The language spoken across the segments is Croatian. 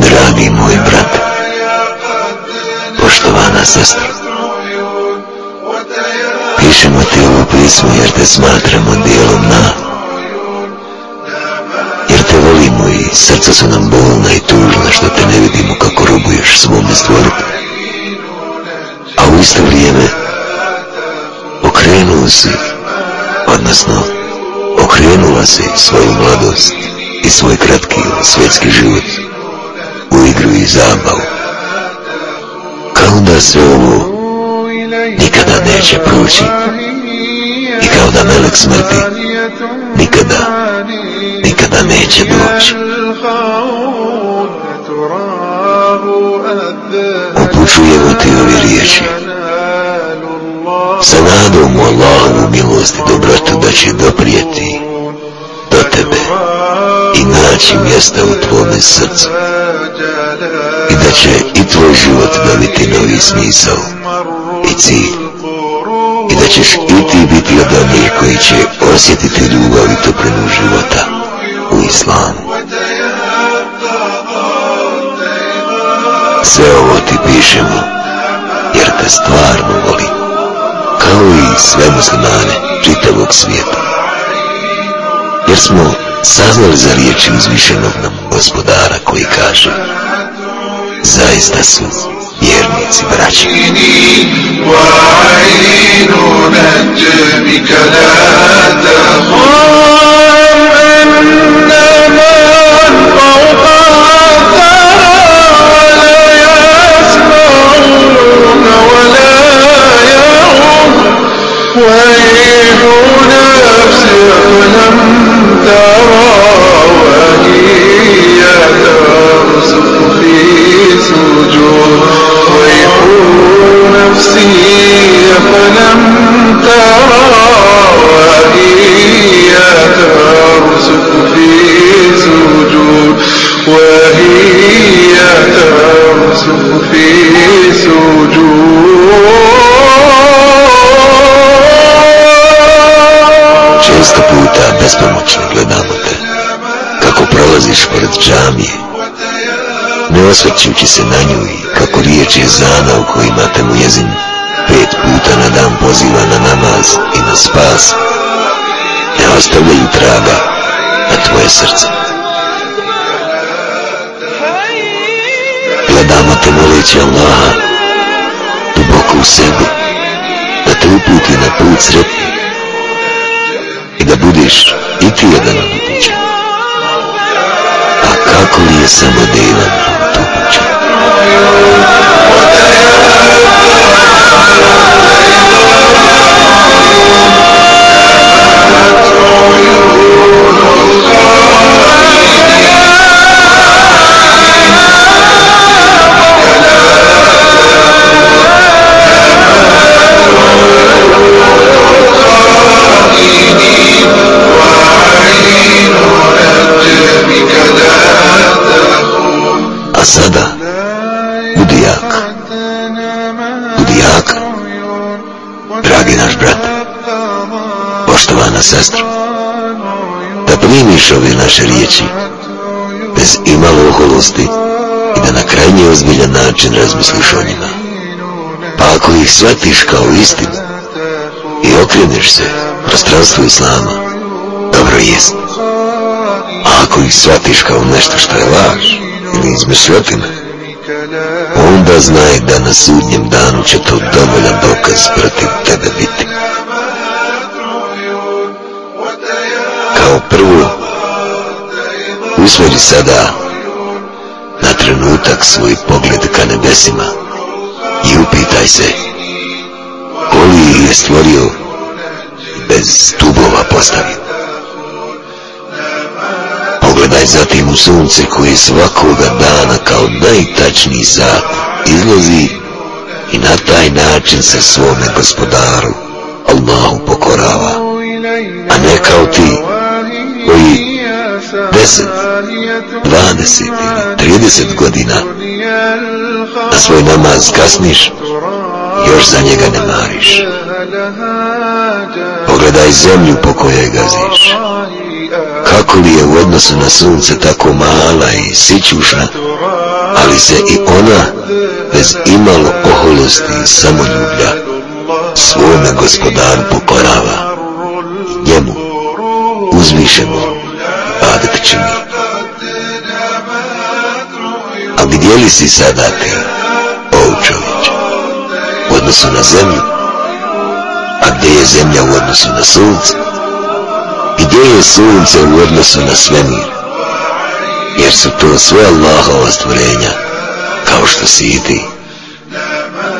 Dragi moj brat, poštovana sestra, pišemo ti ovo pismo jer te smatramo dijelom na, jer te volimo i srca su nam bolna i tužna što te ne vidimo kako robuješ svome stvoriti. A u isto vrijeme okrenuo si, odnosno okrenula si svoju mladost i svoj kratki svjetski život u igru i zabavu. Kao da se ovo nikada neće proći i kao da melek smrti nikada, nikada neće doći. Upućujemo ti ove riječi sa nadom u Allahovu milost i dobrotu da će doprijeti do tebe i naći mjesta u tvome srcu i da će i tvoj život dobiti novi smisao i cilj i da ćeš i ti biti od onih koji će osjetiti ljubav i toplinu života u islamu. Sve ovo ti pišemo jer te stvarno volim kao i sve muslimane čitavog svijeta. Jer smo saznali za riječi uzvišenog nam gospodara koji kaže zaista su vjernici braći. ويل نفس لم ترى. Pored džamije, ne osvrćući se na nju i kako riječ je zana u kojima te mu jezin pet puta na dan poziva na namaz i na spas, ne ostavljaju traga na tvoje srce. Gledamo te moleći Allaha duboko u sebi, da te uputi na put sretni i da budeš i ti jedan od kako budi jak, budi jak, dragi naš brat, poštovana sestra, da primiš ove naše riječi bez imalo oholosti i da na krajnje ozbiljan način razmisliš o njima. Pa ako ih shvatiš kao istinu i okreneš se prostranstvu Islama, dobro jest. A ako ih shvatiš kao nešto što je laž ili izmišljotina, onda znaj da na sudnjem danu će to dovoljan dokaz protiv tebe biti. Kao prvo, usmjeri sada na trenutak svoj pogled ka nebesima i upitaj se koji je stvorio bez stubova postavio. Zatim u sunce koje svakoga dana kao najtačniji sat izlazi i na taj način se svome gospodaru Allahu pokorava, a ne kao ti koji deset, dvadeset ili trideset godina na svoj namaz kasniš još za njega ne mariš. Pogledaj zemlju po kojoj gaziš. Kako li je u odnosu na sunce tako mala i sićušna, ali se i ona bez imalo oholosti i samoljublja svome gospodaru pokorava njemu uzvišeno badet čini. A gdje li si sada ti, o u odnosu na zemlju? A gdje je zemlja u odnosu na sunce? Gdje je sunce u odnosu na svemir? Jer su to sve Allahova stvorenja, kao što si i ti.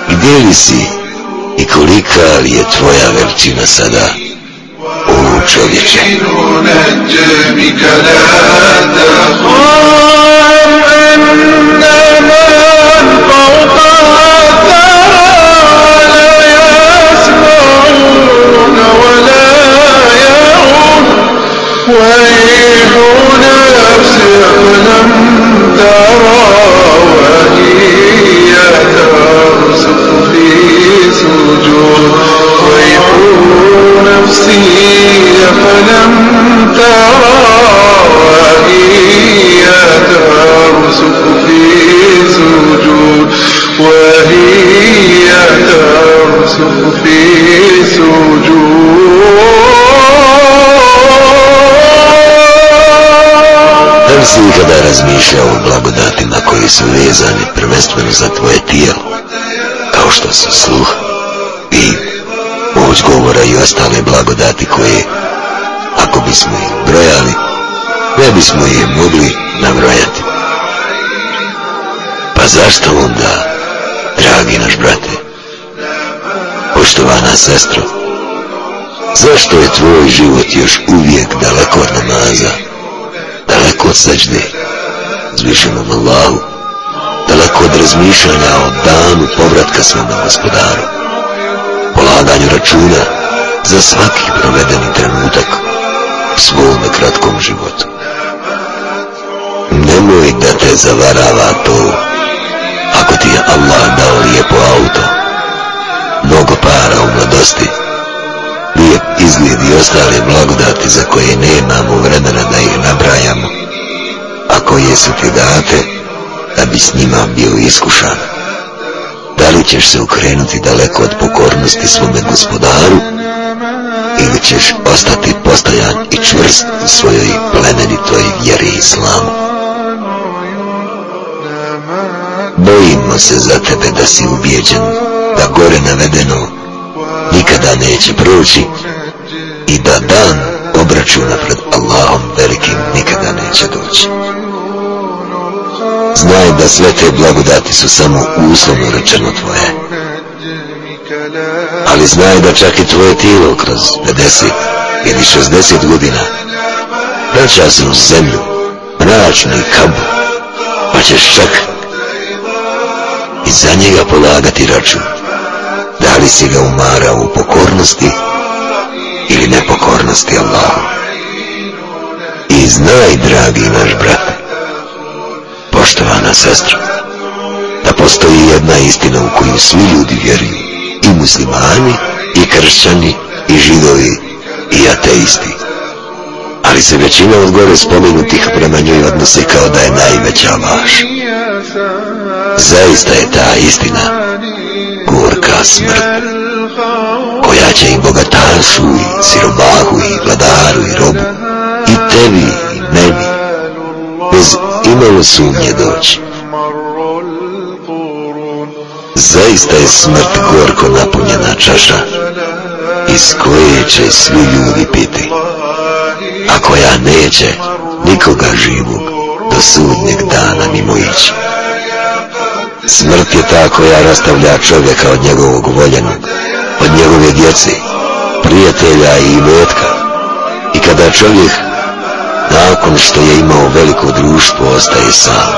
Gdje li si i kolika li je tvoja veličina sada, o čovječe? ويل نفس لم ترى وهي ترسخ في سجود. ويل نفس prvenstveno za tvoje tijelo, kao što su sluh, vid, moć govora i ostale blagodati koje, ako bismo ih brojali, ne bismo ih mogli nabrojati. Pa zašto onda, dragi naš brate, poštovana sestro, zašto je tvoj život još uvijek daleko od namaza, daleko od sađde, zvišenom Allahu, daleko od razmišljanja o danu povratka svome gospodaru, polaganju računa za svaki provedeni trenutak u svome kratkom životu. Nemoj da te zavarava to, ako ti je Allah dao lijepo auto, mnogo para u mladosti, lijep izgled i ostale blagodati za koje nemamo vremena da ih nabrajamo, a koje su ti date da bi s njima bio iskušan. Da li ćeš se ukrenuti daleko od pokornosti svome gospodaru ili ćeš ostati postojan i čvrst u svojoj plemenitoj vjeri islamu? Bojimo se za tebe da si ubijeđen da gore navedeno nikada neće proći i da dan obračuna pred Allahom velikim nikada neće doći. Znaj da sve te blagodati su samo uslovno rečeno tvoje. Ali znaj da čak i tvoje tijelo kroz 50 ili 60 godina vraća se u zemlju, mračni kabu, pa ćeš čak i za njega polagati račun. Da li si ga umarao u pokornosti ili nepokornosti Allahu? I znaj, dragi naš brate, poštovana sestra, da postoji jedna istina u koju svi ljudi vjeruju, i muslimani, i kršćani, i židovi, i ateisti. Ali se većina od gore spomenutih prema njoj odnose kao da je najveća laž. Zaista je ta istina gorka smrt, koja će i bogatašu, i siromahu, i vladaru, i robu, i tebi, i meni, bez imalo sumnje doći. Zaista je smrt gorko napunjena čaša, iz koje će svi ljudi piti, a koja neće nikoga živog do sudnjeg dana mimo ići. Smrt je ta koja rastavlja čovjeka od njegovog voljenog, od njegove djece, prijatelja i imetka. I kada čovjek, nakon što je imao veliko društvo, ostaje sam.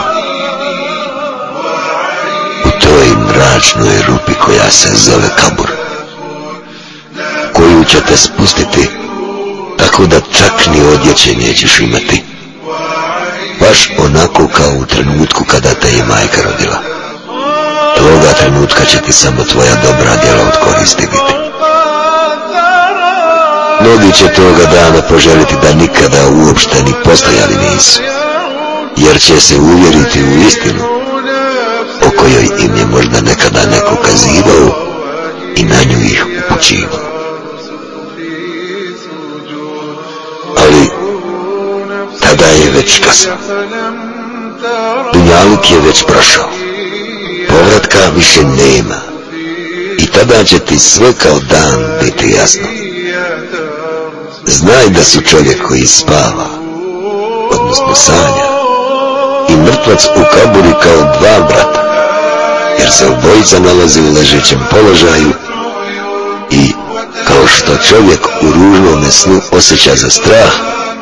U toj mračnoj rupi koja se zove kabur, koju ćete spustiti, tako da čak ni odjeće nećeš imati. Baš onako kao u trenutku kada te je majka rodila Toga trenutka će ti samo tvoja dobra djela od koristi biti. Mnogi će toga dana poželiti da nikada uopšte ni postojali nisu, jer će se uvjeriti u istinu o kojoj im je možda nekada neko kazivao i na nju ih upućivao. Ali tada je već kasno. Dunjaluk je već prošao. Povratka više nema. I tada će ti sve kao dan biti jasno. Znaj da su čovjek koji spava, odnosno sanja, i mrtvac u kaburi kao dva brata, jer se obojica nalazi u ležećem položaju i kao što čovjek u ružnom snu osjeća za strah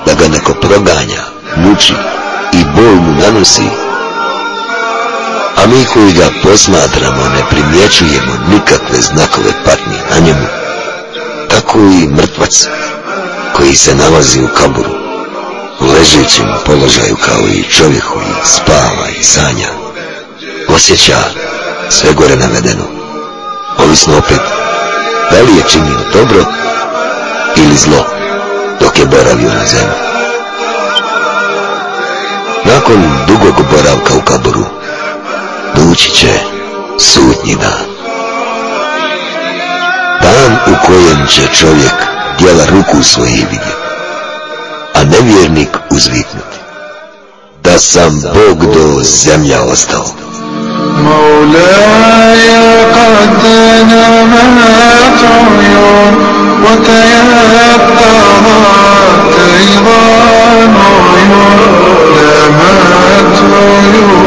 da ga neko proganja, muči i bol mu nanosi, a mi koji ga posmatramo ne primjećujemo nikakve znakove patnje na njemu, tako i mrtvac koji se nalazi u kaburu, u ležećem položaju kao i čovjek koji spava i sanja, osjeća sve gore navedeno, ovisno opet da li je činio dobro ili zlo dok je boravio na zemlji. Nakon dugog boravka u kaburu, doći će sudnji dan. Dan u kojem će čovjek dijela ruku svojih vidjeti, a nevjernik uzviknuti. Da sam Bog do zemlja ostao. مولاي قد نمت عيون وتيقظت أيضا عيون نمت عيون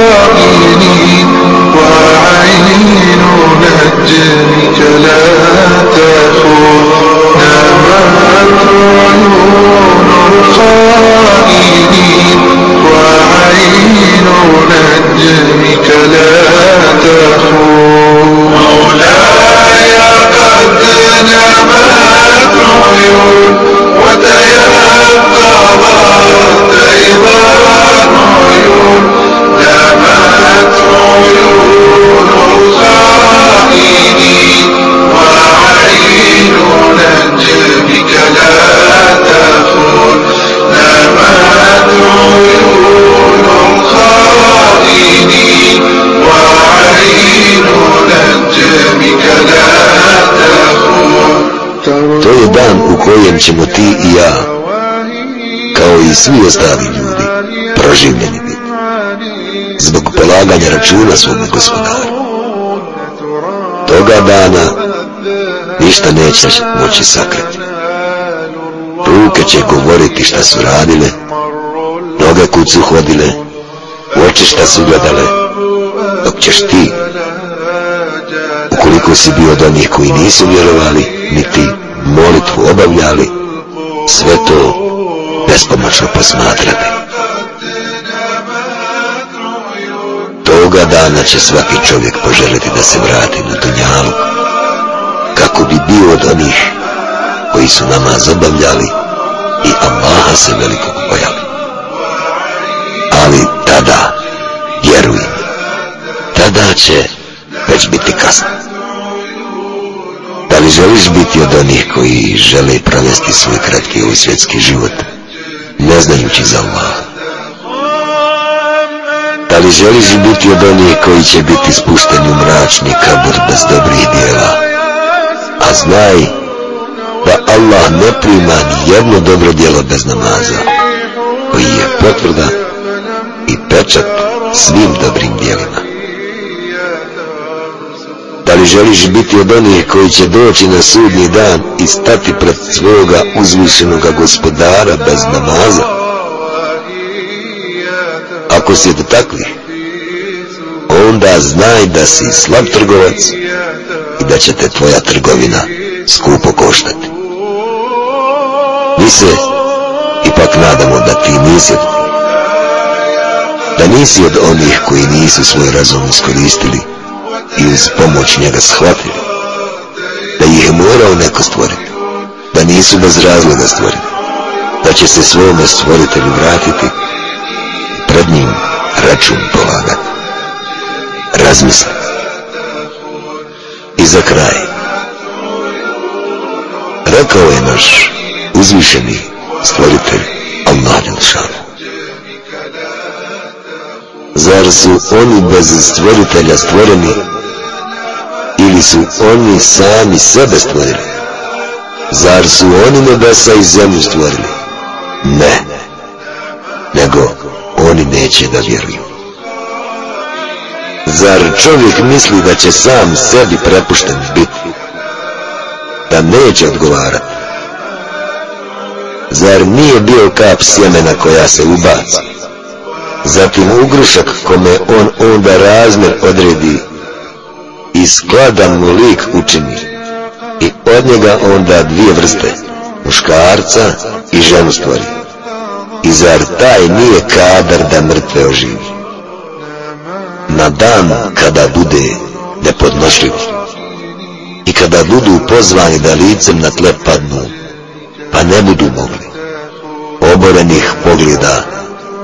الخائنين وعين نجمك لا تخون svi ostali ljudi, proživljeni biti. Zbog polaganja računa svome gospodaru. Toga dana ništa neće moći sakriti. Ruke će govoriti šta su radile, noge kud su hodile, oči šta su gledale, dok ćeš ti, ukoliko si bio od onih koji nisu vjerovali, niti molitvu obavljali, sve to bespomoćno posmatrati. Toga dana će svaki čovjek poželiti da se vrati na dunjalu, kako bi bio od onih koji su namaz obavljali i Allaha se velikog bojali. Ali tada, vjeruj, tada će već biti kasno. Da li želiš biti od onih koji žele provesti svoj kratki ovaj svjetski život, ne znajući za Allah? Da li želiš biti od onih koji će biti spušteni u mračni kabur bez dobrih dijela? A znaj da Allah ne prima ni jedno dobro djelo bez namaza, koji je potvrda i pečat svim dobrim li želiš biti od onih koji će doći na sudnji dan i stati pred svoga uzvišenoga gospodara bez namaza? Ako si od takvih, onda znaj da si slab trgovac i da će te tvoja trgovina skupo koštati. Mi se ipak nadamo da ti nisi da nisi od onih koji nisu svoj razum iskoristili i uz pomoć njega shvatili, da ih je morao neko stvoriti, da nisu bez razloga stvoriti, da će se svome stvoritelju vratiti i pred njim račun polagati. razmisli. I za kraj, rekao je naš uzvišeni stvoritelj Allah Jelšanu. Zar su oni bez stvoritelja stvoreni ili su oni sami sebe stvorili? Zar su oni nebesa i zemlju stvorili? Ne, nego oni neće da vjeruju. Zar čovjek misli da će sam sebi prepušten biti? Da neće odgovarati? Zar nije bio kap sjemena koja se ubaci? Zatim ugrušak kome on onda razmer odredi i skladan mu lik učini i od njega onda dvije vrste, muškarca i ženu stvori. I zar taj nije kadar da mrtve oživi? Na dan kada bude nepodnošljiv i kada budu pozvani da licem na tle padnu, pa ne budu mogli, oborenih pogleda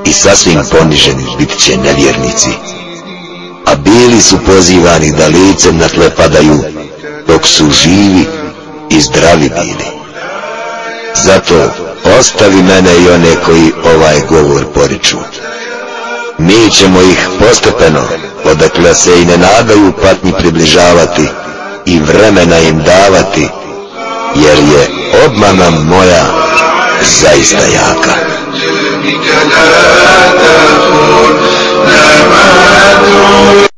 i sasvim poniženi bit će nevjernici, a bili su pozivani da licem na tle padaju dok su živi i zdravi bili. Zato ostavi mene i one koji ovaj govor poriču. Mi ćemo ih postepeno, odakle se i ne nadaju patnji približavati i vremena im davati, jer je obmana moja zaista jaka. لا تخون لا